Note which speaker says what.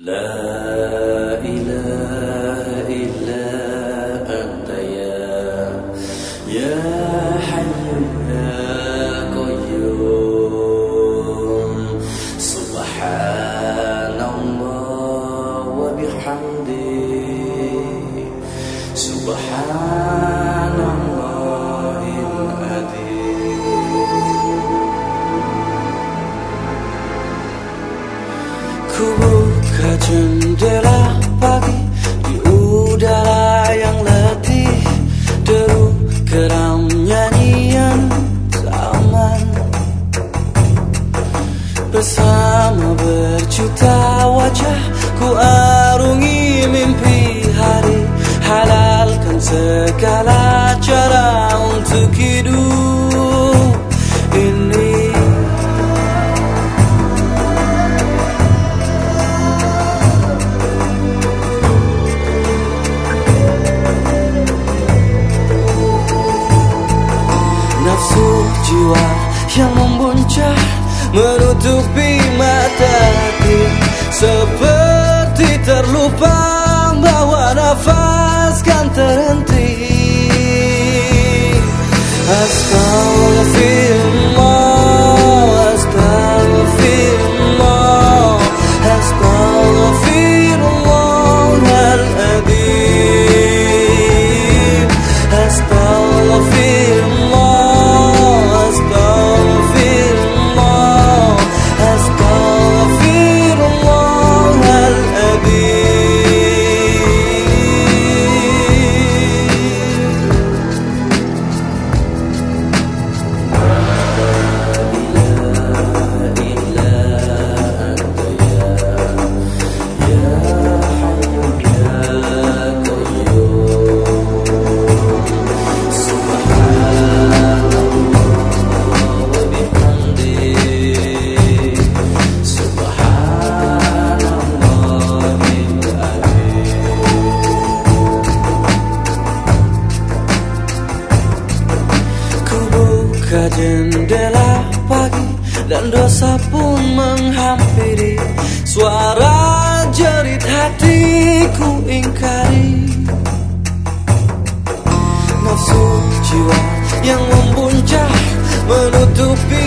Speaker 1: لا إله إلا أنت يا يا حي يا قيوم. سبحان الله وبحمده. سبحان jendela pagi di udara yang letih Deru geram nyanyian zaman. Bersama berjuta wajah ku arungi mimpi hari Halalkan segala cara untuk hidup how I feel. Jendela pagi dan dosa pun menghampiri. Suara jerit hatiku ingkari. Nafsu jiwa yang membuncah menutupi